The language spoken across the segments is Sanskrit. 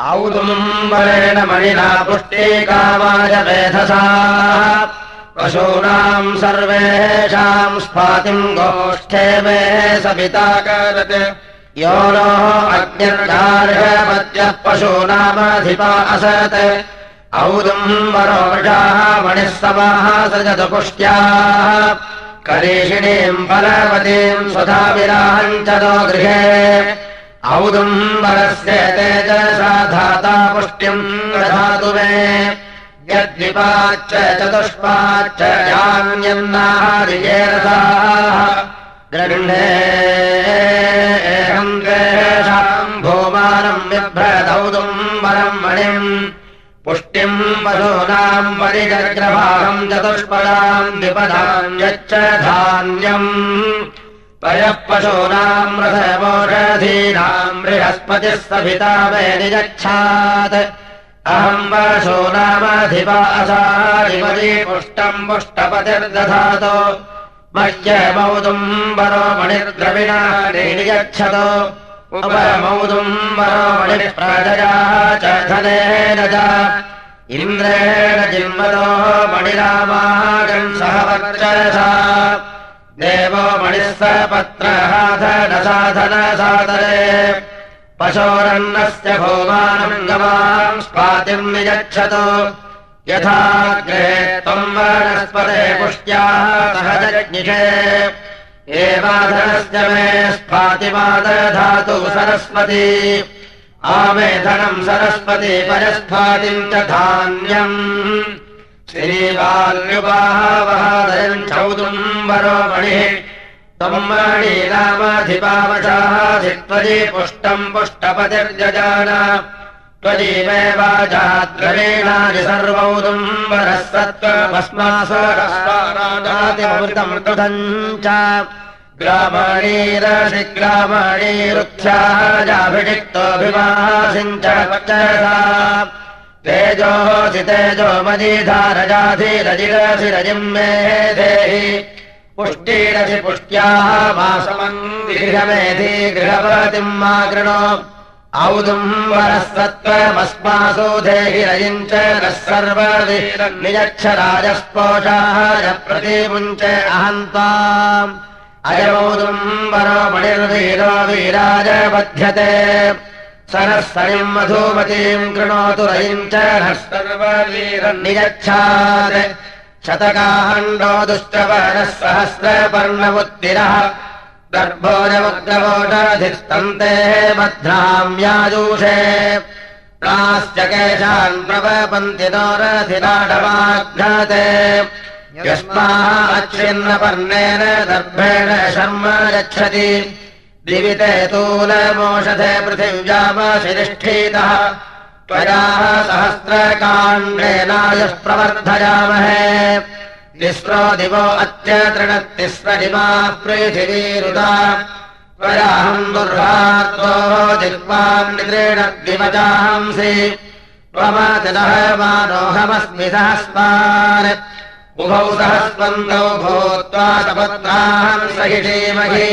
औदुम्बरेण मणिना पुष्टिकामाय मेधसा पशूनाम् सर्वेषाम् स्फातिम् गोष्ठे मे सविताकरत् यो नो अग्निर्गार्हपत्यः पशूनामधिपा असत्। औदुम्बरोषाः मणिः समाः सृजतु पुष्ट्याः करीषिणीम् फलवतीम् स्वधा विराहम् नो गृहे औदुम्बरस्य तेजसा धाता पुष्ट्यम् दधातु मे। यद्विपाच्च चतुष्पाच्च यान्यन्नाहारिजेरसाः गृह्णेऽहम् द्वेषाम् भूमानम् बिभ्रदौदुम्बरम् मणिम्। पुष्टिम् पशूनाम् चतुष्पदाम् द्विपदाम् यच्च धान्यम् पयः पशूनाम् रथमोषधीनाम् बृहस्पतिः सभिता मे निजच्छात्। अहम् पशूनामधिपासाधिपति पुष्टम् पुष्टपतिर्दधातु। मह्यमौदुम्बरो मणिर्द्रविणा निजच्छतु। उपमौदुम्बरो मणिः प्रजया च धनेन च। इन्द्रेण सह वर्चसा मणिः स पत्रहाधनसाधनसादरे पशोरन्नस्य भूमानम् गवाम् नियच्छतु। यथा गृहे त्वम् वनस्पते पुष्ट्याः सहजज्ञिषे। एवाधनस्य मे स्फातिमादधातु सरस्वती। आमेधनम् सरस्वती परस्फातिम् च धान्यम्। श्रीवाल्युपाहावहादयम् चौदुम्बरो मणिः त्वम् मणीनामधिपावशाधित्वजी पुष्टम् पुष्टपतिर्जजान। त्वजीमेवाजाद्रवीणानि सर्वौदुम्बरः सत्त्वभस्मासमृतम् कृतम् च ग्रामणीरसि ग्रामणीरुक्षाजाभिषिक्तोऽभिवासिम् च वचसा तेजोऽसि तेजो मदीधारजाधिरजिरसि रजिम् मे देहि पुष्टिरसि पुष्ट्याः गृहमेधि गृहपतिम् मा कृणो औदुम्बरः सत्त्वमस्मासु देहि रजिम् च नः सर्वनियच्छ राजस्पोषाय प्रतिमुञ्च अहन्ताम् अयमौदुम्बरो मणिर्वीरो वीराय बध्यते सरः सनिम् मधुमतीम् कृणोतु रयिम् च नः सर्ववीरनियच्छात् शतकाहण्डो दुष्टवरः सहस्रपर्णमुत्तिरः गर्भोजवग्रवोषधिस्तन्ते बध्नाम्याजूषे प्राश्च केशान् प्रवपन्ति नोरथिराडवाघ्नते यस्माः अच्छिन्नपर्णेन दर्भेण शर्म गच्छति दिविते तूलमोषधे पृथिव्यामशिरिष्ठीतः त्वयाः सहस्रकाण्डेनायः प्रवर्धयामहे तिस्रो दिवो अत्यतृणतिस्रजिमाः पृथिवीरुदा। त्वयाहम् दुर्गात्वो जिह्वाम् निद्रेण दिवचांसि त्वमतिदः मानोऽहमस्मि सहस्मान् उभौ सहस्वन्दौ भूत्वा सपत्नाहम् सहिषीमहि।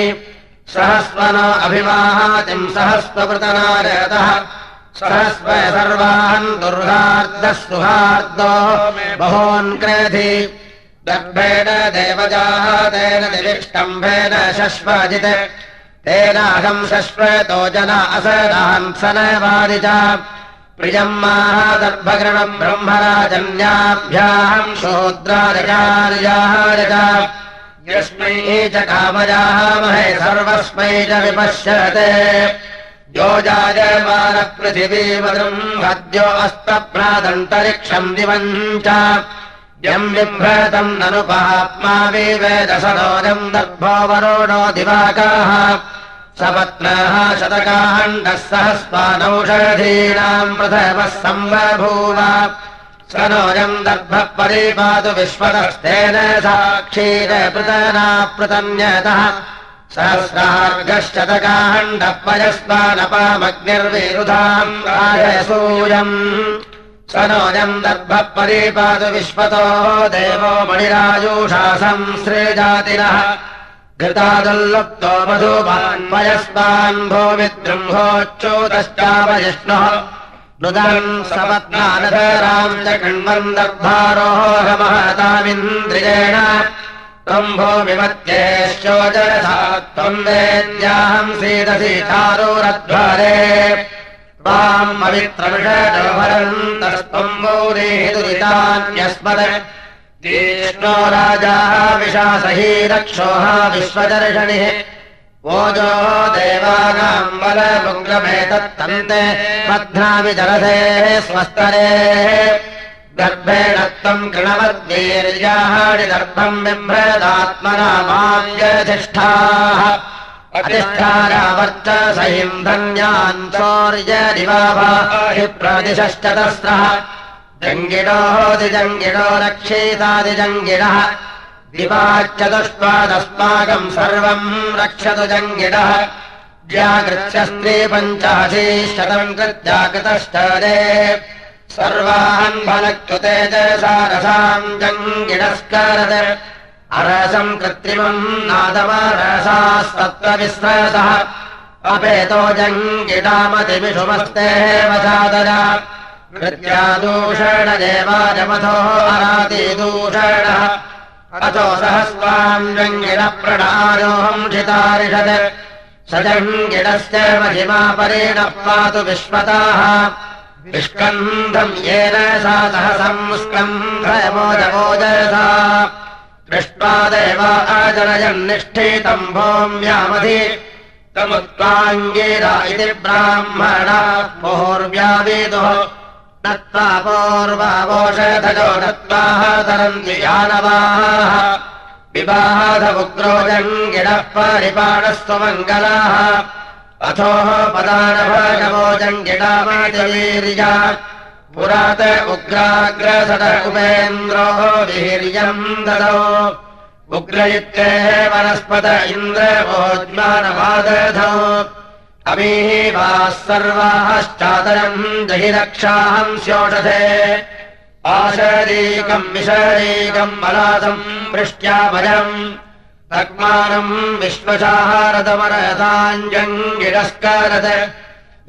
सहस्वनो अभिवाहातिम् सहस्वकृतनारतः सहस्व सर्वान् दुर्गार्दः सुहार्दो बहोन्क्रेधि गर्भेण देवजातेन निविष्टम्भेन शश्वजित्। तेनाहम् शश्वतो सनवादि च। प्रियम् मादर्भगृणम् ब्रह्मराजन्याभ्याम् शूद्रार्यार्याहार च। यस्मै च कामयामहे सर्वस्मै च विपश्यते यो जायमानपृथिवीवदम् हद्यो अस्तभ्रादन्तरिक्षम् दिवम् च यम् बिभ्रतम् ननुपाप्मा विवेदसरोजम् दर्भो वरोणो दिवाकाः। सपत्नः शतकाण्डः सहस्वानौषधीनाम् प्रथमः सम्बभूव स दर्भः परिपातु विश्वतस्तेन साक्षीरपृतनापृतन्यतः सहस्रार्गशतकाण्डः पयस्वानपामग्निर्विरुधाम् राजसूयम् स नोऽयम् दर्भः परिपातु विश्वतो देवो मणिराजूषा संश्रेजातिनः घृतादुल्लुप्तो मधुमान् पयस्मान् भो नुदन् सपत्नानधराम् च कण्वन्दर्भारोहमहतामिन्द्रियेण त्वम् भो विमत्येश्चोजरसा त्वम् वेद्याहम् सीदसि चारोरध्वरे त्वाम् पवित्रविषजोभरन्तस्त्वम् मौरेः दुरितान्यस्मद ष्णो राजा विशासही रक्षोः विश्वदर्शनिः। ओजो देवानाम् बलमुग्रमेतत्तन्ते। बध्नामि जलसे स्वस्तरे गर्भेण त्वम् दर्भम् बिभ्रदात्मना माञ्जधिष्ठाः अधिष्ठारावर्च प्रतिशश्चतस्रः जङ्गिणोऽधिजङ्गिणो रक्षेतादिजङ्गिणः। दिवाच्चतुष्पादस्माकम् सर्वम् रक्षतु जङ्गिणः। ज्याकृत्यस्त्रे पञ्चाशी शतम् कृत्याकृतश्च सर्वान् फलकृते च सारसाम् जङ्गिणस्करत्। अरसम् कृत्रिमम् नादमरसास्तत्त्वविस्रसः अपेतो जङ्गिडामतिविषुमस्ते वसादर। कृत्यादूषण देवाजमथो अरातिदूषणः अथो सहस्वाम् जङ्गिणः प्रणायोऽहम् क्षितारिषत् स जङ्गिणस्य महिमा परेणः पातु विश्वताः विष्कन्धम् येन सा सहसम् स्कन्धयमोजमोजसा। दृष्ट्वा देवा अजनयन्निष्ठितम् भोम्यामधि तमुत्त्वाङ्गीरा इति ब्राह्मणा पूर्व्यावेदुः। नत्वा पूर्वावोषधजो नत्वाः तरन्ति यानवाः। विबाधमुग्रो जङ्गिणः परिपाणस्त्वमङ्गलाः अथोः जङ्गिडामादिवीर्या पुरात उग्राग्रसद उपेन्द्रो वीर्यम् ददौ। उग्र इत्येः वनस्पत इन्द्रवोज्मानवादधौ अमीवाः सर्वाश्चादरम् जहि रक्षाहम् स्योषधे। आशरीकम् विशरीकम् बलादम् वृष्ट्याभयम् तग्मानम् विश्वशाहारदमरताञ्जङ्गिरस्कारद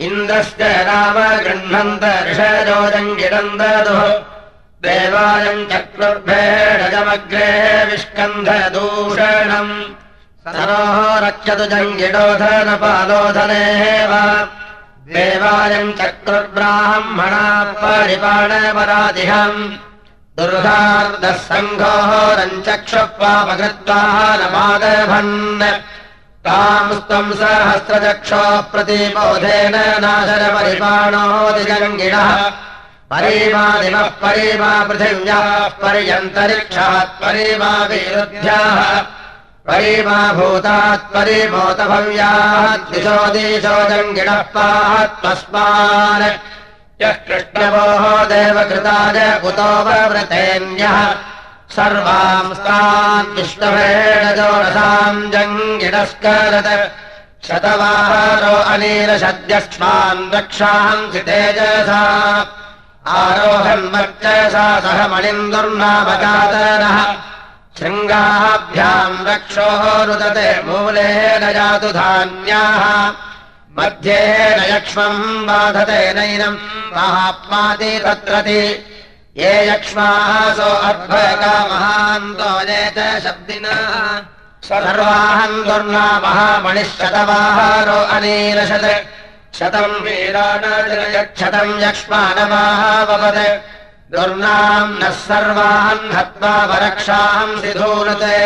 इन्द्रश्च राम गृह्णन्त ऋषजोजङ्गिरम् ददुः देवायम् चक्रुर्भेडजमग्रे विष्कन्धदूषणम्। सरोः रक्षतु जङ्गिडोधनपालोधनेव देवायम् चक्रुर्ब्राह्मणाः परिपाणपरादिहम् दुर्गार्दः सङ्घोः रञ्चक्षुः नमादभन् ताम् त्वम् सहस्रचक्षोः प्रतिबोधेन नाशरपरिपाणोदिजङ्गिणः परिमादिमः परिमा पृथिव्याः पर्यन्तरिक्षात् परिमा विरुद्ध्याः परिमा भूतात् परिमोतभव्याः दिशो दिशो जङ्गिणः पात्मस्मान् यः कृष्णवोः देवकृताय कुतो सर्वांस्तान् विष्णवेणजोरसाम् जङ्गिणस्करत्। शतवाहारो अनीलशद्यस्मान् रक्षांसि तेजसा। आरोहन्वर्चसा सह मणिन्दुर्नामकातरः। शृङ्गाभ्याम् रक्षोः रुदते मूले जातु धान्याः मध्ये न यक्ष्मम् बाधते नैनम् महात्माति तत्रति। ये यक्ष्माः सो च शब्दिनः। सर्वाहम् दुर्ना महामणिः शतवाहारो अनीलशत्। शतम् यक्ष्मानमाहावपत् दुर्नाम् नः सर्वान् हत्वा वरक्षाम् सिधूनते।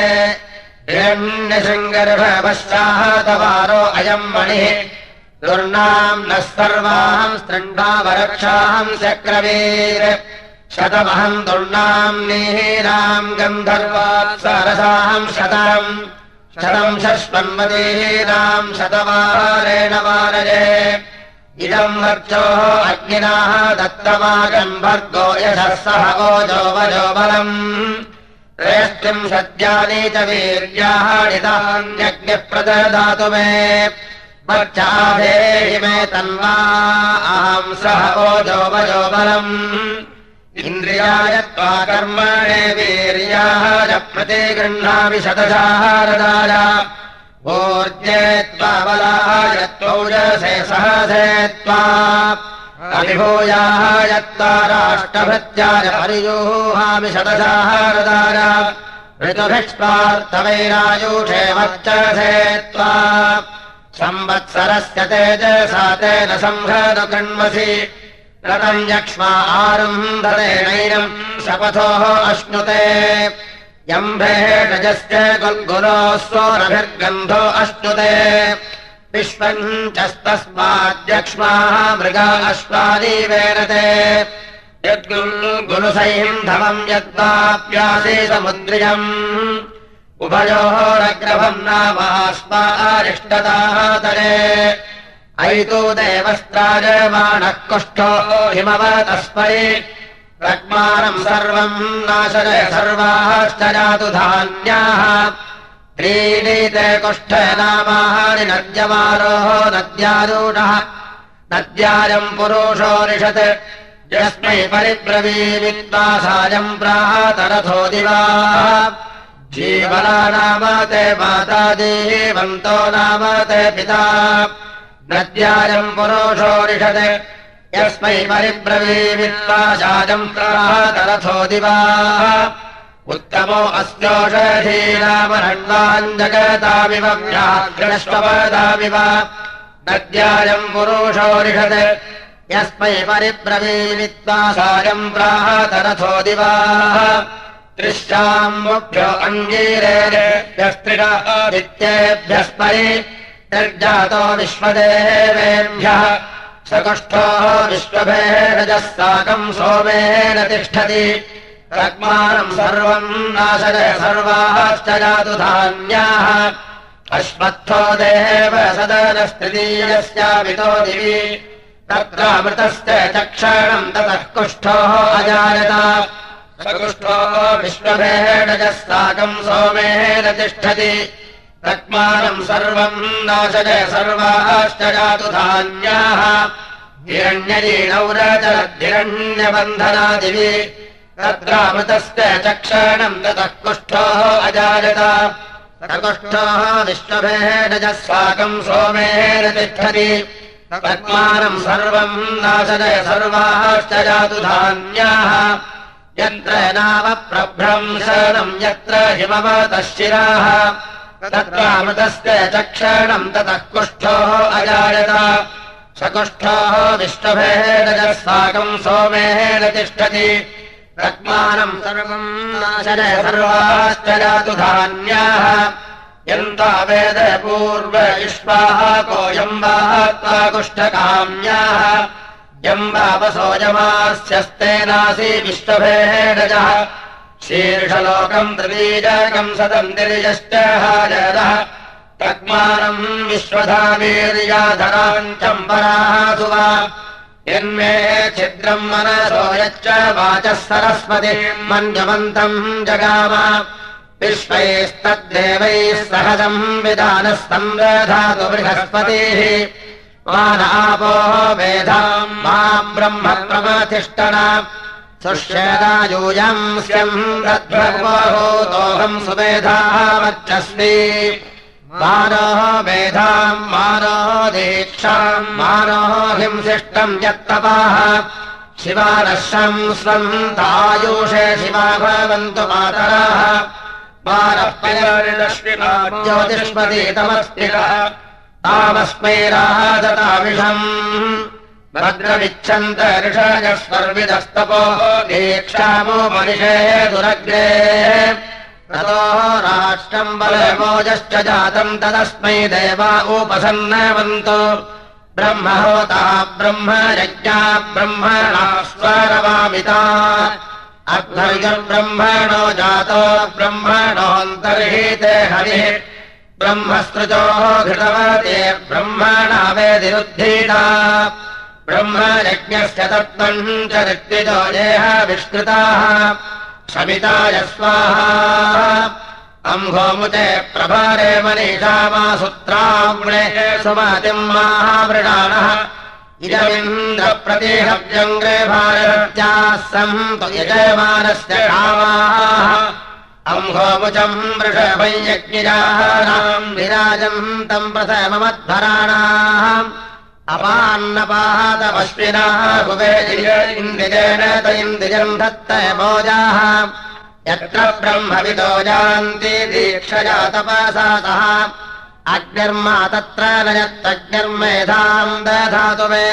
हिरण्यशृङ्गर्भवश्चाः तवारो अयम् मणिः दुर्नाम् नः सर्वाम् स्तृण्डा वरक्षाम् चक्रवीर। शतमहम् दुर्नाम् नीहीनाम् गन्धर्वात्सरसाम् शतम् शतम् शश्वन्वतीनाम् शतवारेण वारये। इदम् वर्चोः अग्निनाः दत्तमागम् भर्गो यशः सह ओजो वजो बलम्। त्रयस्त्रिम् सद्यानि च वीर्याः प्रददातु मे वर्चाधेहि मे तन्वा अहम् सह ओजो वजो बलम्। इन्द्रियाय त्वा कर्मणे वीर्याः च प्रतिगृह्णामि शतशारदाय ऊर्जे त्वा बलाय त्वौजसे सहसे त्वा। अभिभूयाः यत्ताराष्टभृत्याय परिजोहामि शतसाहारदार ऋतुभिष्पार्थवैरायूषे वर्चसे त्वा संवत्सरस्य तेजसा तेन संहृतु कृण्वसि रतम् यक्ष्मा आरुन्धरेणैनम् शपथोः अश्नुते। यम्भेषजस्य गुल्गुरोः सोरभिर्गन्धो अश्नुते। विश्वम् चस्तस्माद्यक्ष्माः मृगा अश्वादीवेरते। यद्गुल्गुलुसैन्धवम् यद्वाप्यासे समुद्रियम् उभयोः रग्रभम् नामास्मारिष्टताः तरे अयितो कुष्ठो हिमवतस्मै रग्मानम् सर्वम् नाशय सर्वाश्च जातु धान्याः। त्रीणीते कुष्ठ नामानि नद्यमारोः नद्यारूढः। नद्यायम् पुरुषोरिषत् यस्मै परिब्रवीमित्वा सायम् प्रातरथो दिवा जीवना नाम ते माता देवन्तो नाम ते पिता। नद्यायम् पुरुषोरिषत्। यस्मै परिब्रवीमित्वा सायम् प्रातरथो दिवा। उत्तमो अस्योषधीनामरण्वान् जगतामिव व्याघ्रष्टपदामिव। नद्यायम् पुरुषोरिषत्। यस्मै परिब्रवीमित्वा सायम् प्राहतरथो दिवा त्रिश्चाम्भ्यो अङ्गीरेभ्यस्त्रिडादित्येभ्यस्मै निर्जातो विश्वदेवेभ्यः सकुष्ठो विश्वभेरजः साकम् सोमेन तिष्ठति रग्मानम् सर्वम् नाशय सर्वाश्च जातु धान्याः अश्वत्थो देव सदनस्तृतीयस्यामितो दिवि तत्रामृतस्य चक्षणम् ततः कुष्ठोः अजायत सकुष्ठो विश्वभेडजः साकम् सोमेन तिष्ठति। रक्मानम् सर्वम् नाशय सर्वाश्च जातु धान्याः। हिरण्यजीणौरचरद्धिरण्यबन्धनादिवि तत्रामृतस्य चक्षणम् ततः कुष्ठोः अजायत। सकुष्ठोः विश्वभेडजः साकम् सोमेन तिष्ठति। तत्मानम् सर्वम् नाशय सर्वाश्च जातु धान्याः यत्र नाम प्रभ्रंशनम् यत्र हिमवतः तत्रामृतस्य चक्षणम् ततः कुष्ठोः अजायत। सकुष्ठोः विष्णुभेदजः साकम् सोमेन तिष्ठति। रत्मानम् सर्वम् नाशय सर्वाश्च जातु धान्याः। यन्ता वेद पूर्व इष्वाः कोऽयम् वा त्वा कुष्ठकाम्याः यम् वापसोजमास्यस्तेनासि विश्वभेडजः शीर्षलोकम् त्रिबीजकम् सदम् निर्यश्च हाजरः तग्मानम् विश्वधावीर्याधराञ्चम् पराः सुवा। यन्मे छिद्रम् मनसो यच्च वाचः सरस्वतीम् मन्यवन्तम् जगाम। विश्वैस्तद्देवैः सहजम् विधानः संरधातु बृहस्पतिः मानापो वेधाम् मा ब्रह्म सुष्यदायूयम् स्यम् दद्भगवहोतोऽहम् सुवेधाः वर्चस्मि मानोः वेधाम् मानो दीक्षाम् मानो हिंसिष्टम् यत्तपाः। शिवानश्रम् स्वम् तायुषे शिवा भवन्तु मातराः। ज्योतिष्पतीतमस्तिरः भद्रमिच्छन्त ऋषयस्वर्विदस्तपो दीक्षामो मनिषे दुरग्रे ततोः राष्ट्रम् बलमोजश्च जातम् तदस्मै देवा उपसन्नवन्तो। ब्रह्महोता ब्रह्म यज्ञा ब्रह्मणा स्वरवामिता अग्नर्यब्रह्मणो जातो ब्रह्मणोऽन्तर्हीते हरिः ब्रह्मस्तृजोः घृतवते ब्रह्मणा ब्रह्मयज्ञस्य तत्त्वम् च ऋत्विजो येह विष्कृताः। शमिताय स्वाहा अम्भोमुते प्रभारे मनीषा मा सुत्राम्णे सुमतिम् माहावृणानः इदमिन्द्रप्रतिहव्यङ्ग्रे भारत्याः सन्तु यजमानस्य अम्भोमुचम् वृषभञ्यज्ञिराणाम् विराजम् तम् प्रथममध्वराणाः अपान्नपाहतपश्विनाः भुवे इन्द्रिजेन त इन्द्रियम् दत्त भोजाः। यत्र ब्रह्मविदो जान्ति दीक्षया तपसातः अग्निर्मा तत्र न यत्तग्निर्मेधाम् दधातु मे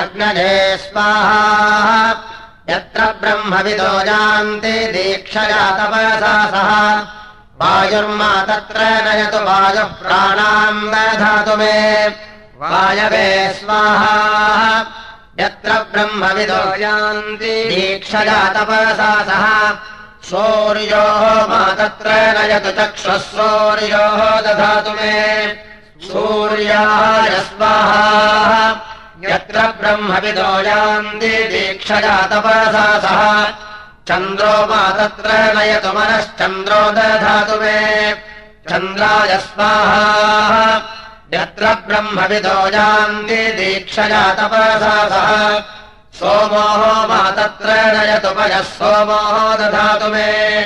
अग्नजे स्वाहा यत्र ब्रह्मविदो सह। वायुर्मा तत्र नयतु वायुः प्राणाम् दधातु मे। वायवे स्वाहा। यत्र ब्रह्मविदो यान्ति दीक्षया तपसा सह। सूर्योः मा तत्र नयतु चक्षुः दधातु मे। सूर्याय स्वाहा यत्र ब्रह्मविदो यान्ति दीक्षया तपसा सह। चन्द्रो मा तत्र नयतु मनश्चन्द्रो दधातु मे। चन्द्राय स्वाहा। यत्र ब्रह्मविदो यान्ति दीक्षया तपसा सह। सोमोः मा तत्र नयतु पयः सोमोः दधातु मे।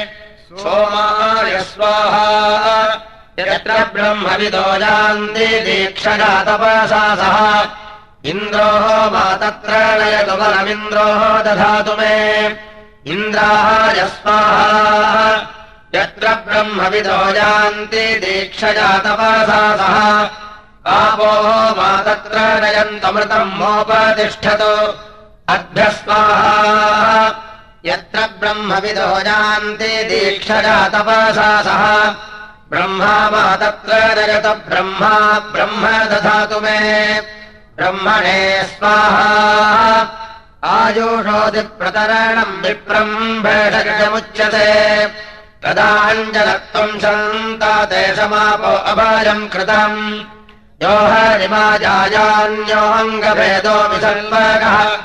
सोमाय स्वाहा। यत्र ब्रह्मविदो यान्ति दीक्षया तपसा सह इन्द्रोः मा तत्र नयतु बलमिन्द्रोः दधातु मे। इन्द्राय स्वाहा यत्र ब्रह्मविदो तपसा सह आपोः मा तत्र नयन्तमृतम् मोपतिष्ठतु। अभ्यस्वाहा यत्र ब्रह्मविदो तपसा सह ब्रह्मा मा तत्र नयत ब्रह्मा ब्रह्म दधातु मे ब्रह्मणे स्वाहा। आयुषोदिप्रतरणम् विप्रम् भेषजमुच्यते तदाञ्जलत्वम् सन्ता देशमापो अभायम् कृतम्। यो हरिमाजान्योऽङ्गभेदो विसर्वगः।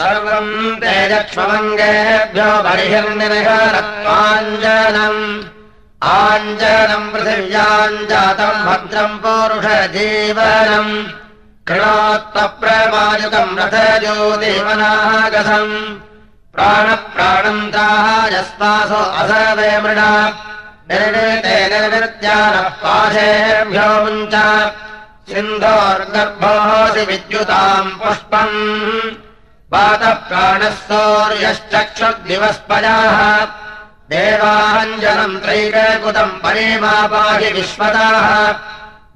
सर्वम् तेजक्ष्मङ्गेभ्यो बर्हिर्निर्हरत्वाञ्जनम् आञ्जनम् पृथिव्याञ्जातम् भद्रम् पौरुषजीवनम् कृणोत्तप्रमायुकम् रथज्योतिमनागसम् प्राणप्राणम् ताहायस्मासो असवे मृणा। निर्णिते निर्वृत्यानः पाशेभ्यो मुञ्च। सिन्धोर्गर्भोऽसि विद्युताम् पुष्पम्। वातप्राणः सौर्यश्चक्षुर्दिवस्पजाः। देवाञ्जनम् त्रैककुतम् परिमापाहि विश्वताः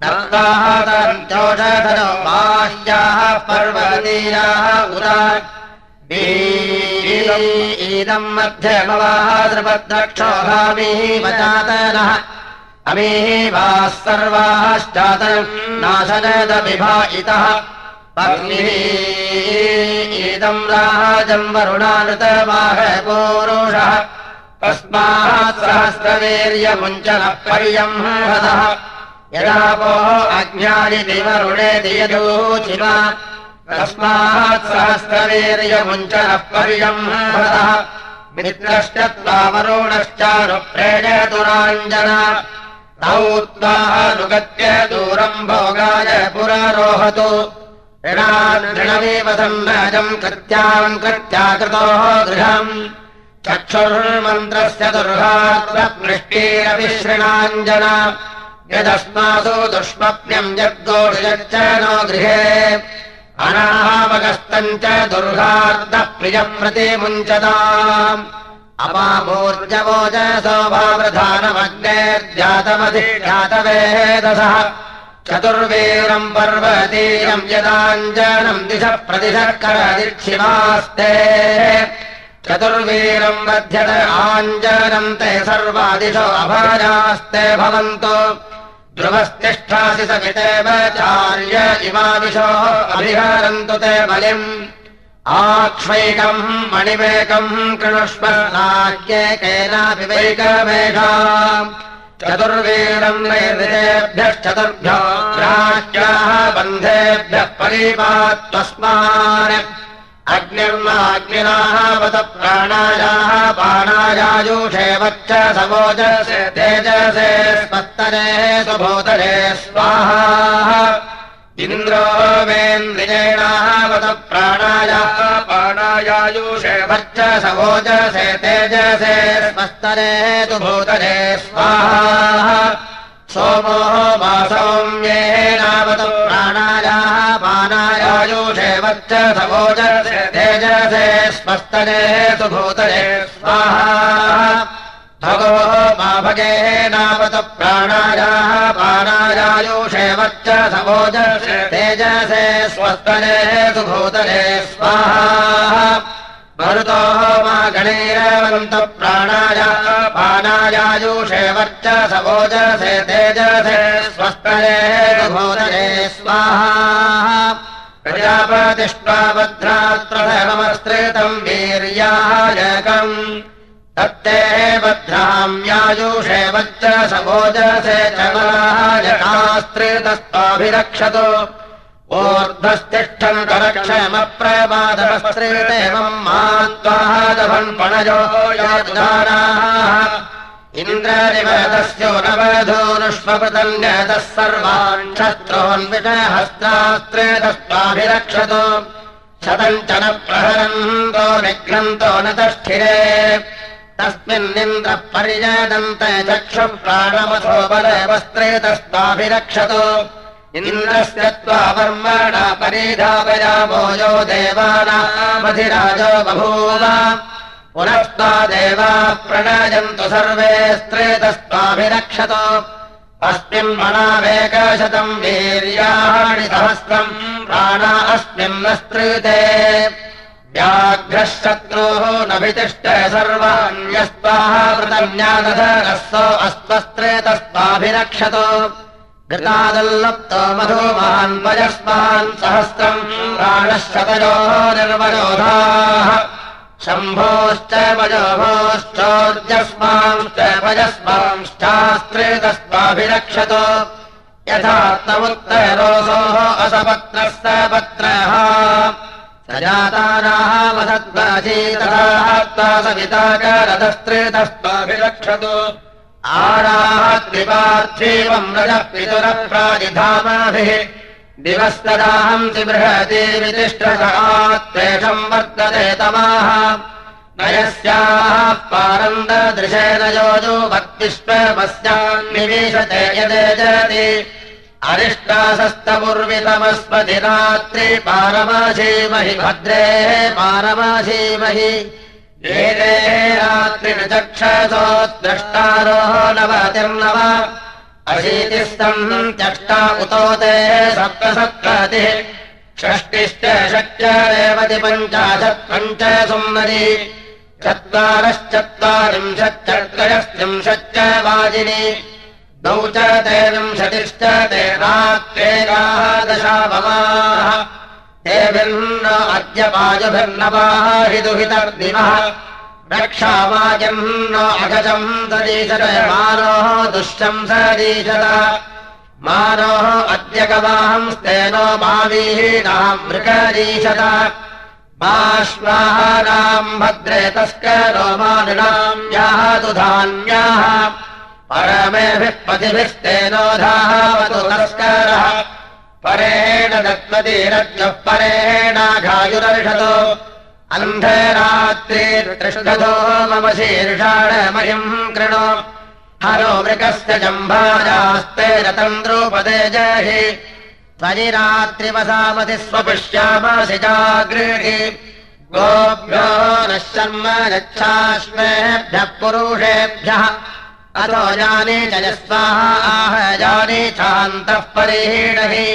नर्गादन्तोषधनो बाह्याः पर्वतीयाः उदा। ईदम् मध्यमवाः त्रिपद्रक्षोभामीः वचातनः अमीः वाः सर्वाश्चातनम् नाशनदविभायितः पत्निः इदम् राजम् वरुणानृतवाह पूरुषः तस्मात् सहस्रवीर्यमुञ्चनः पर्यम् हदः यदापोः अज्ञानिति वरुणे दियदूचिव तस्मात् सहस्रवीर्यमुञ्चनः पर्यम् हदः मित्रश्चत्वा वरुणश्चानुप्रेणतुराञ्जन तौ त्वानुगत्य दूरम् भोगाय पुरारोहतु। ऋणानृणमेव सम्राजम् कृत्याम् कृत्या कृतोः गृहम्। चक्षुर्मन्त्रस्य दुर्गात्मपृष्टेरपि शृणाञ्जन यदस्मासु दुष्मप्न्यम् यद्गोषयच्च नो गृहे। अनाहावगस्तम् च दुर्गार्दः प्रियम् प्रति मुञ्चताम् अपामूर्जवोजसो भावधानमग्नेर्जातमधिजातवेदसः चतुर्वीरम् पर्वतीयम् यदाञ्जनम् दिश प्रतिशः करदिक्षिमास्ते चतुर्वीरम् आञ्जनम् ते सर्वादिशो अभाजास्ते भवन्तु। ध्रुवस्तिष्ठासि सवितेव चार्य इमाविशोः अभिहरन्तु ते बलिम्। आक्ष्वैकम् मणिवेकम् कृणुष्व नाग्येकेनाभिवैकमेषा चतुर्वीरम् नैर्देभ्यश्चतुर्भ्यो राष्ट्राः बन्धेभ्यः परिपात्वस्मान् अग्निर्माग्निनाः वत प्राणायाः बाणायायुषे वच्च सवोजसे तेजसे स्पत्तरे सुभूतरे स्वाहा। इन्द्रो वेन्द्रियेणाः वत प्राणायाः बाणायायुषे वच्च सवोजसे तेजसे स्पस्तरे तु भूतरे स्वाहा सोमो मा प्राणायाः पानायायुषे वच्च सवोच तेजसे स्पस्तने सुभूतये स्वाहा। भगो मा भगेनावतु प्राणायाः पानायायुषे वच्च सवोच तेजसे स्वस्तने सुभूतये स्वाहा मरुतोः मा गणैरवन्त पानायायुषे वर्च सवोजसे तेजसे स्वस्तरे भोदरे स्वाहा। प्रजापतिष्ठा भद्रास्त्रमस्त्रेतम् वीर्यायकम् तत्ते भद्राम्यायुषे वच्च सवोजसे च मलायकास्त्रेतस्त्वाभिरक्षतु ऊर्ध्वस्तिष्ठन् करक्षमप्रमादवस्त्रेतेवम् मात्वादभन्पणयो योदाराः इन्द्रनिवदस्यो नवधोनुष्वपतन्यतः सर्वान् शत्रोन्विषहस्त्रास्त्रेतस्त्वाभिरक्षतु शतम् च न प्रहरन्तो निघ्नन्तो न तष्ठिरे। तस्मिन्निन्द्रः पर्यदन्त चक्षुप्राणमथो बलवस्त्रेतस्त्वाभिरक्षतु इन्द्रस्य त्वावर्मणा परिधापयामो यो देवानामधिराजो बभूव। पुनस्त्वा देवा प्रणयन्तु सर्वे स्त्रेतस्त्वाभिरक्षतो। अस्मिन्मणावेकशतम् वीर्याणि सहस्रम् प्राणा अस्मिन्न स्त्रीते। व्याघ्रः शत्रोः नभितिष्ठ वृतन्यादधरस्सो अस्त्वस्त्रेतस्त्वाभिरक्षतो घृतादल्लप्तो मधुमान् वयस्मान् सहस्रम् प्राणः शतयोः निर्वयोधाः शम्भोश्च वयोभोश्चोर्जस्मांश्च वयस्मांश्चास्त्रेतस्त्वाभिरक्षतो यथात्तमुत्तरोसोः असपत्रः स पत्रः। स जातानाः तथा त्वा सविताकरतस्त्रेतस्त्वाभिरक्षतो आरात्रिपार्थेवम् रजः पितुरप्राजिधामाभिः दिवस्तदाहंसि बृहति वितिष्ठसात्वेषम् वर्तते तमाः। नयस्याः पारन्ददृशेन योजो भक्तिष्वमस्यान्निवेशते यदेजति अरिष्टासस्तमुर्वितमस्मधिरात्रि पारमाशीमहि भद्रेः पारमाशीमहि एते रात्रिचक्षसोद्रष्टारोः नवतिर्नव अशीतिस्तम् त्यष्टा उतो ते सप्तसप्ततिः। षष्टिश्च रेवति पञ्चाशत् पञ्च सुम्नरि चत्वारश्चत्वारिंशच्चत्रयस्त्रिंशच्च वाजिनि। द्वौ च ते विंशतिश्च ते रात्रेकाः दशापमाः ते भिन्न अद्य हिदुहितर्दिवः रक्षावाजम् अगजम् सदीशत मारोः दुःशंसदीशत मारोः अद्य गवाहंस्तेनो मावीहीनाम् मृगदीशत बाश्वाहानाम् भद्रे तस्करो मानुनाम् याः तु धान्याः। परमेभिः पतिभिस्तेनो धावतु तस्करः परेण दत्मतीरज्ञः परेणाघायुरर्षतो अन्धरात्रिर्तृष्टतो मम शीर्षाणमहिम् कृणो। हरो मृगस्य जम्भाजास्ते रतम् द्रौपदे जहि। रात्रिवसामति स्वपुष्यामासि जागृहि गोभ्यो नः शर्म गच्छाश्वेभ्यः पुरुषेभ्यः अतो जाने च यस्वाहा आह जाने चान्तः परिहीणहि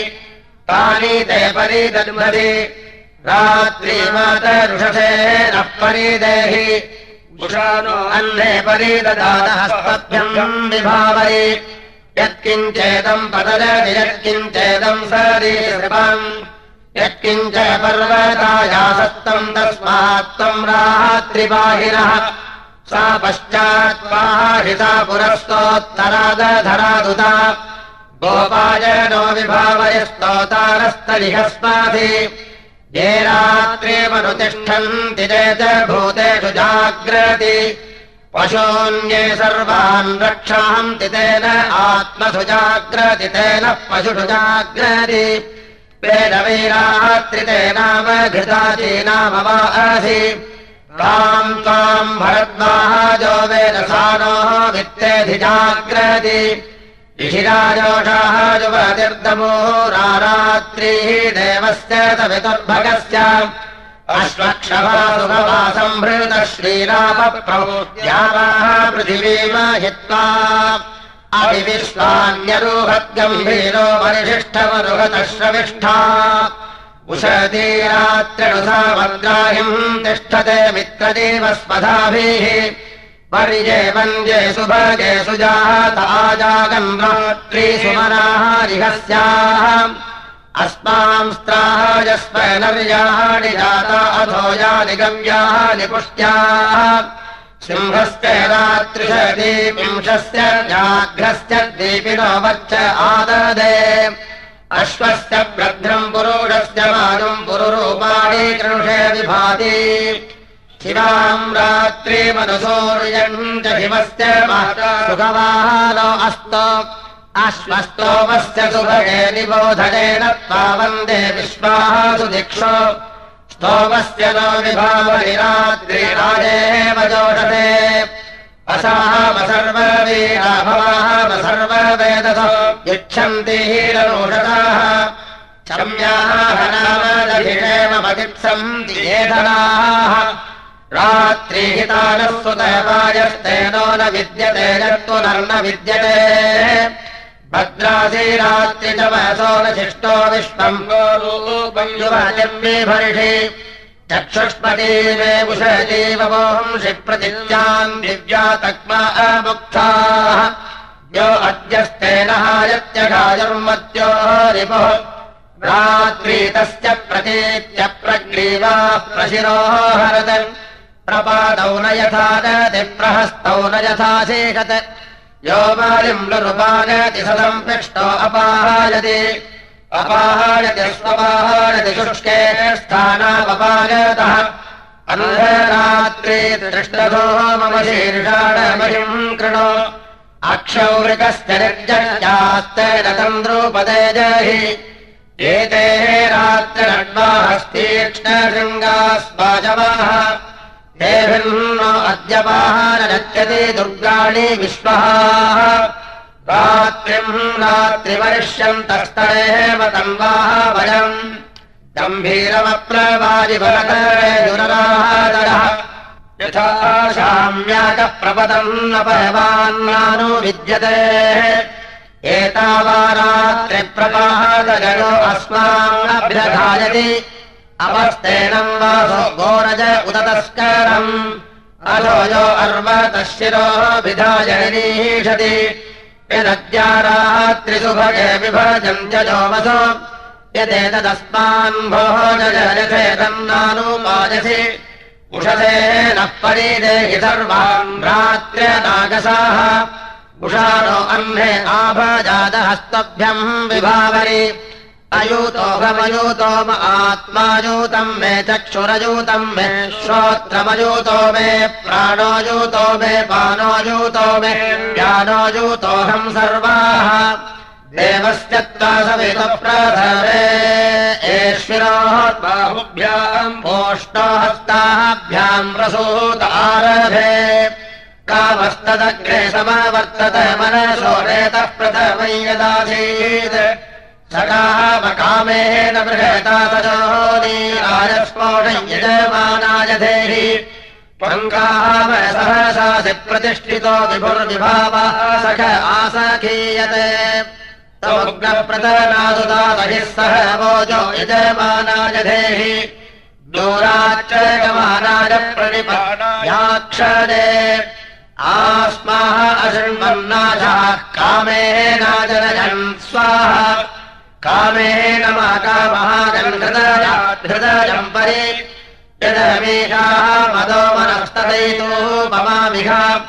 तानि ते परिदन्मधि रात्रिमातरुषसे नः परिदेहि उषानो अन्ने परिददातहस्तभ्यम् विभावरि यत्किञ्चेदम् पतजति यत्किञ्चेदम् सरीसृपम् यत्किञ्च पर्वतायासक्तम् तस्मात्तम् रात्रिबाहिरः सा पश्चात्त्वाहिता पुरस्तोत्तरादधरादुता गोपायनो विभावयस्तोतारस्तरिहस्माधि ये रात्रेवनुतिष्ठन्ति चेत् भूतेषु जाग्रति। पशून्ये सर्वान् रक्षान्ति तेन आत्मसु जाग्रति तेन पशुषु जाग्रति। वेदवीरात्रितेनाम घृताचीनाम वा असि त्वाम् भरद्वाहाजो वेदसानोः वित्तेऽधिजाग्रति इषिराजोषाः युवतिर्दमो रात्रिः देवस्य तवितुर्भगस्य अश्वक्षभासुभवासम्भृत श्रीरामप्रभोद्यावाः पृथिवीमाहित्वा अभिविश्वान्यरुहद्गम्भीरो परिशिष्टमरुहतश्रविष्ठा उषतीरात्रिणुसामद्राहिम् तिष्ठते मित्रदेवस्पधाभिः परिजे वन्द्ये सुभगे सुजाताजागन् रात्री सुमनाहारिहस्याः अस्मांस्त्रायस्वनर्याणि जाता अथो यानि गव्यानि पुष्ट्याः सिंहस्य रात्रिशती विंशस्य व्याघ्रस्य दीपिनो वच्च आददे अश्वस्य भ्रद्रम् पुरुषस्य मानुम् पुरुरूपाणि कृषे विभाति शिवाम् रात्रि मनुसूर्यम् च शिवस्य सुखवाहानो अस्तो। अश्वस्तोमस्य सुभगे निबोधनेन त्वा वन्दे विश्वाः सुदिक्षो। स्तोमस्य नो असाम सर्ववीराभवाम सर्ववेदसो यच्छन्ति हीररोषदाः क्षम्याः येधनाः रात्रिहितानः सुतवायस्तेनो न विद्यते यत्पुनर्न विद्यते। भद्रासी रात्रि च वसो न शिष्टो विश्वम्। चक्षुष्पदी मे उषजीव वोंषि प्रतिज्ञाम् दिव्या तक्मा अमुक्ताः। यो अद्यस्तेन हायत्यघायुर्मत्यो रिपुः। रात्रि तस्य प्रतीत्य प्रग्रीवाः प्रशिरोः हरत् प्रपादौ न यथा प्रहस्तौ न यथा शेषत् यो मालिम् लुरुपायति सदम् पिष्टो अपाहायति। स्वपाहायति शुष्के स्थानावपायतः। अन्धरात्रि दृष्टधो मम शीर्षाणमहिम् कृणो। अक्षौरिकस्य निर्जयास्तेन तन्द्रूपदे जहि। एते रात्रिषड्वाहस्तीक्ष्णशृङ्गास्वाजवाः हेभिन्नो अद्यपाः रच्यते दुर्गाणि विश्वः। रात्रिम् रात्रिवर्ष्यन्तस्तरेव तन्वाः वयम्। गम्भीरमप्रवाजिभरतरः यथा शाम्याकः प्रपदम् न परवान्नानो विद्यते एतावारात्रिप्रपादगणो अस्माभ्यधायति अपस्तेनम् वासो गोरज उदतस्करम्। अथो यो अर्वतः शिरोभिधायनीषति यदद्यारात्रिसुभगे विभजम् च जोमसो यदेतदस्मान् भोजयथेतन्नानुपायसि उषसे नः परिदेहि सर्वान् रात्र्यनागसाः उषाणो अह्ने आभजातहस्तभ्यम् विभावरि अयूतोऽभमयूतोम आत्मायूतम् मे चक्षुरयूतम् मे श्रोत्रमयूतो मे प्राणोयूतो मे पानोयूतो मे ज्ञानोयूतोऽहम् सर्वाः। देवस्य सवितप्रधरे एश्विरोः बाहुभ्याम् ओष्णोहस्ताभ्याम् प्रसूतारभे कामस्तदग्रे समावर्तत मनसो रेतः प्रथमै यदासीत् सकामकामेन बृहता तजोनीराजस्फोटम् यजमानाय धेहि पङ्काम सहसासि प्रतिष्ठितो विभुर्विभावः सख आसखीयते। तमुग्रप्रतनादुदातहिः सह वोजो यजमानाय धेहि दूराच्च गमानाय प्रणिपाणायाक्षरे आस्माः अशृण्वन्नाशाः कामेनाजनयन् स्वाहा कामेन मा कामहागन्धृतम् परि। यदमेषाः मदो मनस्तदयितो ममामिह।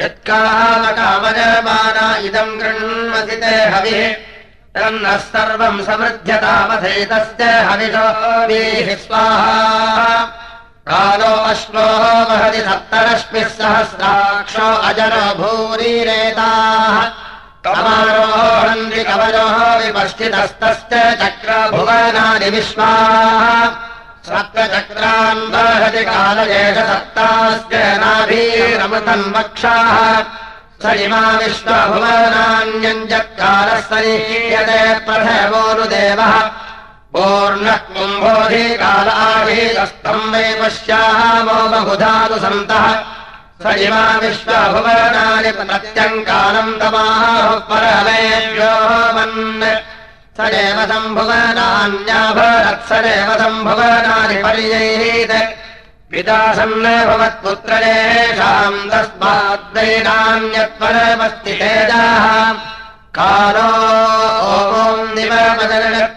यत्कामकामजमाना इदम् गृह्णसि ते हविः। तन्नः सर्वम् समृद्ध्यतामथैतस्य हविषो वीः स्वाहा। कालो अश्वोः महति सप्तरश्मिः सहस्राक्षो अजनो भूरिरेताः कमारोहन्ति कवयोः विपश्चितस्तश्च चक्रभुवनानि विश्वाः। सप्तचक्रान् वहति कालयेष सप्तास्य नाभीरमृतम् वक्षाः। स इमा विश्वभुवनान्यञ्जत्कालः सरीयते प्रथमोनुदेवः पूर्णः कुम्भोधिकालाहीतस्तम् वै पश्यामो बहुधातु सन्तः स इमा विश्वभुवनानि प्रत्यम् कालम् तमाः परमेभ्यो मन् स एव सम्भुवनान्याभरत्सरेव सम्भुवनानि पर्यैत पिता सन्न भवत्पुत्रेषाम् तस्माद्वैनान्यत्परमस्ति तेजाः कालो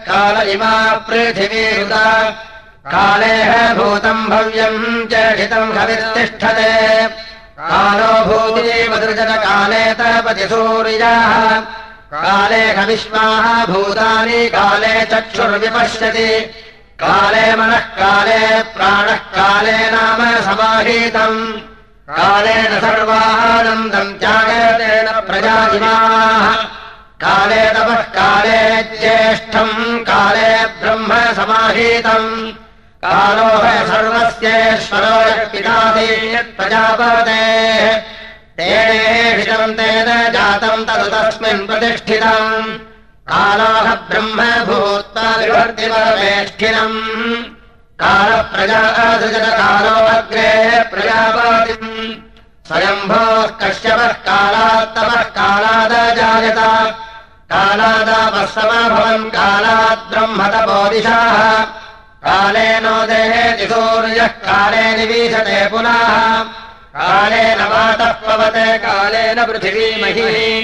काल इमा पृथिवीरुता कालेह भूतम् भव्यम् च हितम् हविस्तिष्ठते कालो भूतिवदृजनकाले तपति सूर्याः काले हविश्वाः भूतानि काले चक्षुर्विपश्यति। काले मनः काले प्राणः काले नाम समाहीतम्। कालेन सर्वानन्दम् त्यागतेन प्रजाजिमाः काले तपः काले ज्येष्ठम् काले ब्रह्म समाहीतम् कालो सर्वस्येश्वरो पितासी प्रजापतेः तेनेषितम् तेन जातम् तदु तस्मिन् प्रतिष्ठितम्। कालाः ब्रह्म भूत्वा विवर्तिपरमेष्ठिनम्। कालप्रजासृजनकालो अग्रे प्रजापतिम्। स्वयम्भोः कश्यपः कालात्तमः कालादजायत कालादापः समभवन् कालात् ब्रह्मतपोदिशाः कालेनो देहेति सूर्यः काले निवीशते पुनः। कालेन वातः पवते कालेन पृथिवीमही।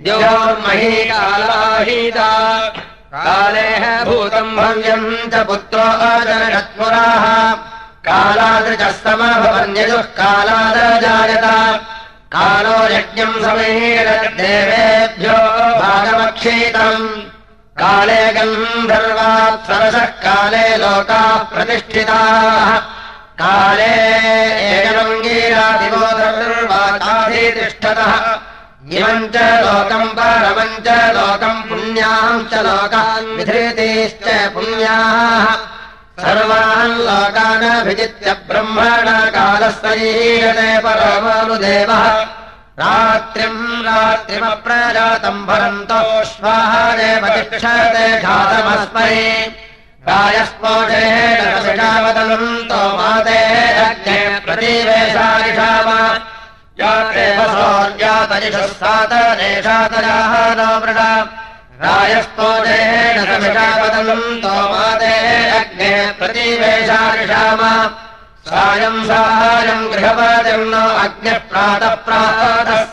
द्योर्मही कालाहीता। कालेः भूतम् भव्यम् च पुत्रो अजनषत्पुराः। कालादृजः समभवन्यजुः कालादजायत कालो यज्ञम् समीरदेवेभ्यो भागमक्षीतम् काले गन्धर्वात् सरसः काले लोकाः प्रतिष्ठिताः। काले एकमङ्गीरादिवो सर्वाकाधितिष्ठतः इमम् च लोकम् परमम् च लोकम् पुण्याम् च लोकान् विधृतीश्च पुण्याः। सर्वान् लोकानभिजित्य ब्रह्मण कालस्तरीयते परमानुदेवः रात्रिम् रात्रिमप्रजातम् भरन्तोष्वाहारेव तिक्षते घातमस्मै। कायस्पोषेणावदन्तो माते अग्ने यात्रेवसोर्यातरिषः सातरेषातराः नो वृण रायस्पोषेण समिषावदन्तो माते अग्ने प्रतिवेशारिषाम सायम् सायम् गृहपतिम् नो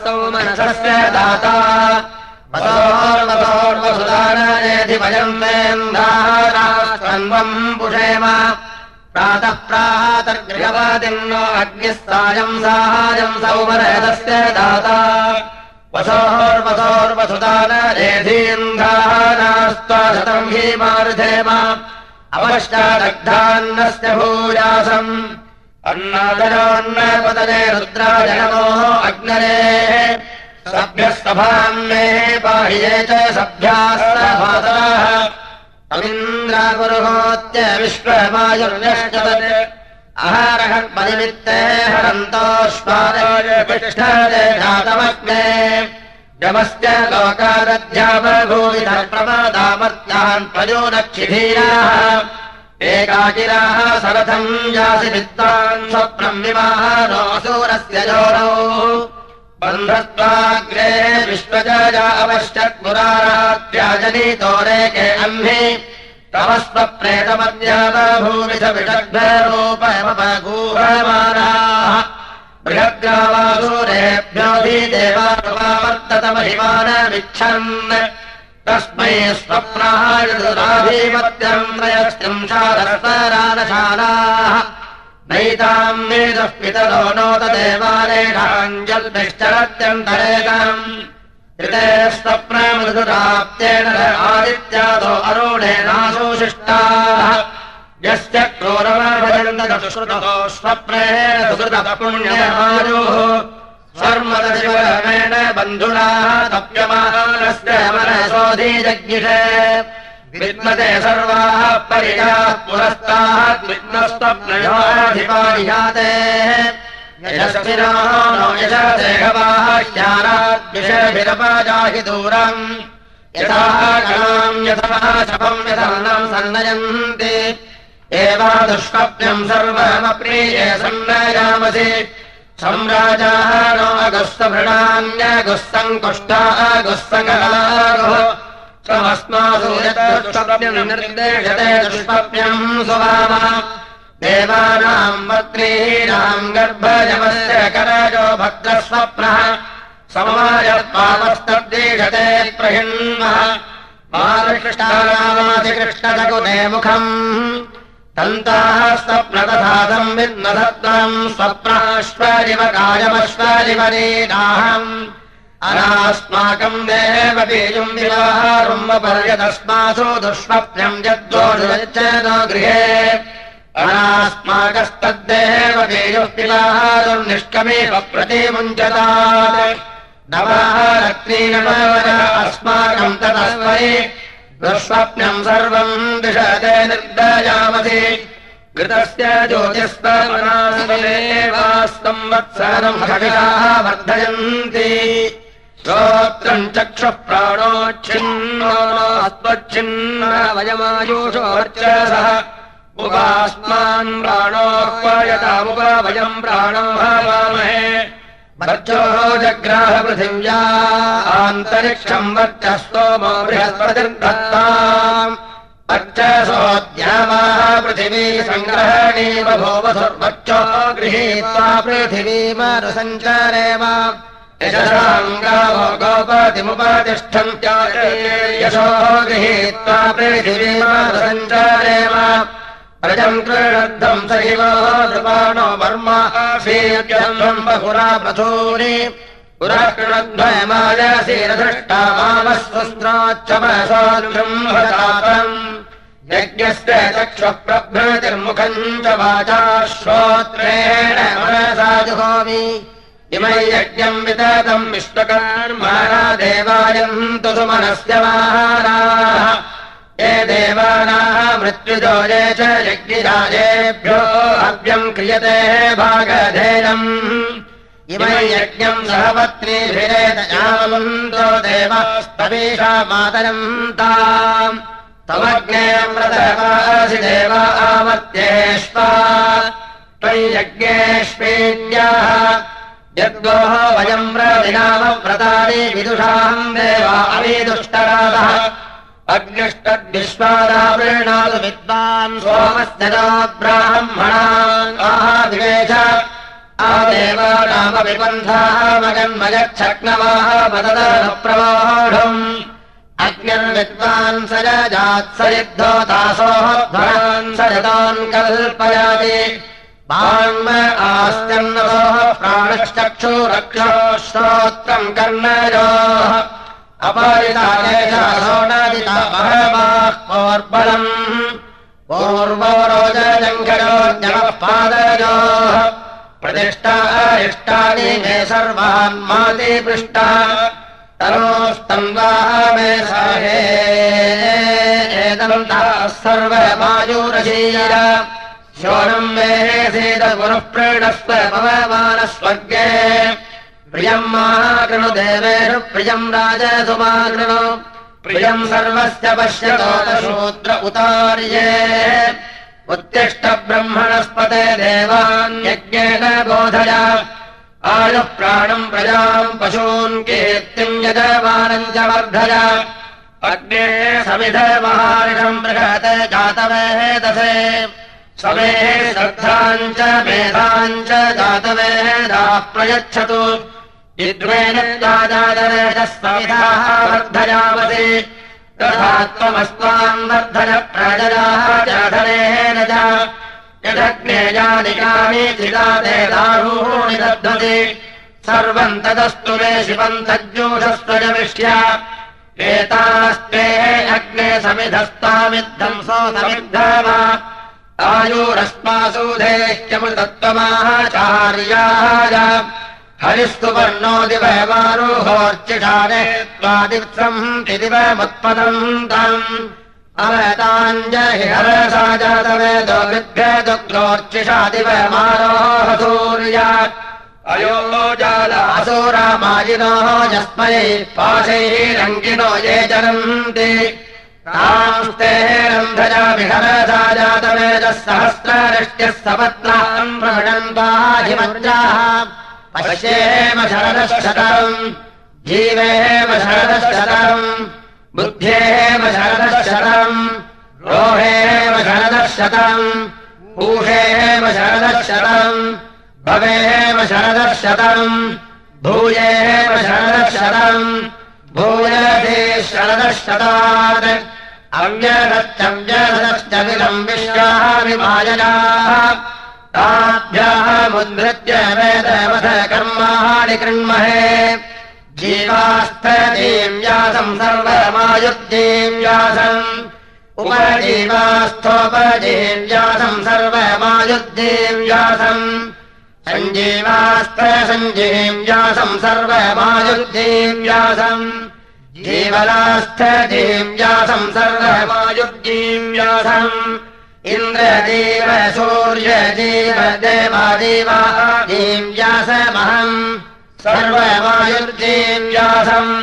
सौमनसस्य दाता। वसोर्वसोर्वसुदानयेधि वयम् वेन्धारान्वम् पुषेम। प्रातः प्रातर्गृहवादिम् नो अग्निः सायम् साहायम् सौमरयदस्य दाता हि मारुधेम अवश्चादग्धान्नस्य भूयासम्। अन्नादरोन्नपतने रुद्राजनमोः अग्नरेः। सभ्यः सभाम् मे पाहि ये च सभ्याः सभातराः अमिन्द्रापुरुहोत्य विश्वमायुर्यश्चतत्। अहारः परिमित्ते हरन्तोष्पादे घातमग्ने यमश्च लोकादध्यापभूयितः प्रमादामर्त्यान् प्रयोनक्षिधीराः। एकाकिराः सरथम् यासि वित्तान् विवाहारोऽसूरस्य जोरौ बन्धत्वाग्रे विश्वजा अवश्यत्पुरारात्र्याजनीतोरेके अह्नि। तव स्वप्रेतमद्याभूमिष विषग्रूपगूहमानाः बृहद्गावासूरेभ्योऽधिदेवावर्ततमहिमानमिच्छन् तस्मै स्वप्नायुराधिपत्यम् त्रयस्त्रिंशादस्वरानशालाः नैताम् मेदः पितरो नोतदेवालेखाञ्जल्भिश्चरत्यन्तरेकम् कृते स्वप्नमृदुराप्तेन आदित्यादो अरुणेनाशोशिष्टाः यस्य क्रोरमभजन्तश्रुतो स्वप्नेन सुकृतः पुण्यमायोः सर्वदशिवरमेण बन्धुनाः तप्यमानस्य मनसोऽधिजज्ञिषे विद्मते सर्वाः परियाः पुरस्ताः विद्मस्त्वप्नयोधिपायाते यशस्विनो नो यशदेहवाह्याराद्विषभिरपजाहि दूरम्। यथा कलाम् यथा शपम् यथाम् सन्नयन्ति। एवा दुष्कप्यम् सर्वमप्रिये सम्राजाः नो अगुस्तङ्गलागुः स्वमस्मासु यत् निर्देशते दुष्पप्यम् सुवाम देवानाम् पत्नीनाम् गर्भजमस्य करजो भद्रस्वप्नः। समवायत्पावस्तद्दीशते प्रहिण्मः। बालकृष्णानामाधिकृष्णजगुते मुखम् स्वप्नतथादम् विन्नसत्त्वम् स्वप्नाश्वरिव कायमश्वरिवरीनाहम् अनास्माकम् देव बीजुम् विवाहारुम्बपर्यतस्मासु दुष्वप्नम् यद्दोषयच्छेदो गृहे। अनास्माकस्तद्देव बीजुः विवाहारुम् निष्कमेव प्रतिमुञ्चतात् नवारत्नीनमवज अस्माकम् ततस्मै दुष्वप्नम् सर्वम् दिशते निर्दयामसि घृतस्य ज्योतिस्वनास्त्वम् वत्सरम् हविषाः वर्धयन्ति। श्रोत्रम् चक्षुः प्राणोच्छिन्नोऽस्त्वच्छिन्न वयमायुषोर्चसः उपास्मान् प्राणोह्वयतामुपवयम् प्राणो भावामहे वर्चोः जग्राह पृथिव्या आन्तरिक्षम् वर्चः सोमो बृहस्पतिर्दत्ता वर्चसोऽध्यावाः पृथिवी सङ्ग्रहणे बभूवसुर्वर्चो गृहीत्वा पृथिवीमरुसञ्चारे वा यशसाङ्गावो गोपतिमुपतिष्ठन्त्यो यशो गृहीत्वा पृथिवीमरुसञ्चारे वा क्रीडद्धम् सैवो नृपाणो वर्मासीयम् बहुरा प्रथूनि पुरा कृणद्वयमायसीरधृष्टा मामस्वस्त्राच्चमसाम् यज्ञस्य चक्षुः प्रभृतिर्मुखम् च वाचा श्रोत्रेण मनसा जुहोमि। इमै यज्ञम् विततम् विश्वकर्माणा देवायन्तु सुमनस्य महाराः ये देवानाः मृत्युजो ये च यज्ञिराजेभ्यो हव्यम् क्रियते भागधेयम्। इमै यज्ञम् सहपत्नीभिरेतयावन्तो देवास्तवीषा मातरम् ताम् तमग्ने व्रतवासि देवा आवर्त्येष्वा। त्वयि यज्ञेष्वेद्याः यद्गोः वयम् व्रविनामव्रतानि विदुषाम् देवा अविदुष्टरादः अग्निष्टद्विश्वादावृणादु विद्वान् सोमस्य ब्राह्मणान् आहादिवेश आदेवानामविबन्धाः मगन्मयच्छक्नवाः मददप्रवाढम् अग्निर्विद्वान् स जात् स युद्धो दासोः ध्वरान् स यतान् कल्पयाति वाङ्म आस्त्यन्नोः प्राणश्चक्षुरक्षो श्रोत्रम् कर्णयोः अपरितादेशासोणादिता बहवाः पौर्बलम् पूर्वो रोजजङ्करोजनः पादयोः प्रतिष्ठा इष्टानि मे सर्वान् माति पृष्टा तरोस्तम्बाः मे साहे एदन्ताः सर्वमायुरशीर शोणम् मे सीदगुरुः प्रीणस्व पवमानस्वर्गे प्रियम् माकृणु देवेषु प्रियम् राजसुमाकृणु प्रियम् सर्वस्य पश्यतोतशूद्र उतार्ये। उत्तिष्ठ ब्रह्मणस्पते देवान् बोधय। आयुः प्राणम् प्रजाम् पशून् कीर्तिम् यजमानम् च वर्धय। अग्ने समिधमहारिषम् बृहत् जातवेदसे समेः श्रद्धाम् च मेधाम् च जातवेदाः प्रयच्छतु विद्वेन दारूणि दद्धति सर्वम् तदस्तु मे शिवम् तज्जूषस्त्वजमिष्य एतास्ते अग्ने समिधस्तामिद्धम् सो समिद्धम आयुरस्मासु देह्यमृतत्वमाचार्याय हरिस्तु वर्णो दिवमारुहोर्चिषाने त्वादिवम् दिवमुत्पदम् तम् अवताञ्जहि हरसा जातवेदो विभ्यदुग्रोर्चिषा दिवमारोह सूर्या अयोजाल असुरामायिनो यस्मै पाशैः रङ्गिनो ये रन्धजा विहरसा जातवेदः सहस्रऋष्ट्यः सपत्नाम् प्रवणन्ताधिमज्जाः पश्येम शरदशतम् जीवेम शरदशतम् बुद्धेम शरदशतम् रोहेम शरदशतम् पूषेम शरदशतम् भवेम शरदशतम् भूयेम शरदशतम् भूयते शरदशतात् अव्यदश्च विलम् विश्वामिमायजाः ताभ्याः मुद्रत्य वेदवथ कर्माणि कृण्महे जीवास्थजीम् व्यासम्। सर्वमायुज्जीम् व्यासम् उपजीवास्थोपजीम् व्यासम्। सर्वमायुज्जीम् व्यासम् सञ्जीवास्त्र सञ्जीम् व्यासम्। सर्वमायुज्जीम् व्यासम् जीवनास्थ जीम् व्यासम् सर्वमायुज्जीम् व्यासम् इन्द्रजीव सूर्यजीव देवादेवा जीम् व्यासमहम् सर्वमायुर्जीम् व्यासम्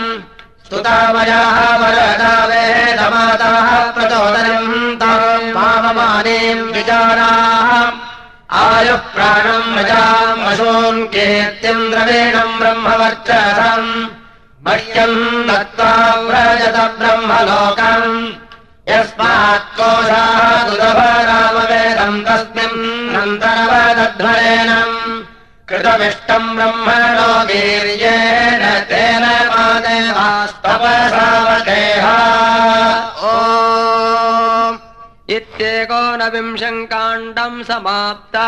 स्तुतामयाः वरदा वेदमाताः प्रचोदनम् ताम् पावमानीम् विचाराः आयुः प्राणम् कीर्तिम् द्रवीणम् ब्रह्मवर्चसम्। मह्यम् दत्त्वा व्रजत ब्रह्मलोकम् यस्मात् कोशाः दुरभरामवेदम् तस्मिन् नन्तरवदध्वरेणम् कृतमिष्टम् ब्रह्मणो वीर्येण तेन ओ इत्येकोनविंशम् काण्डम् समाप्ता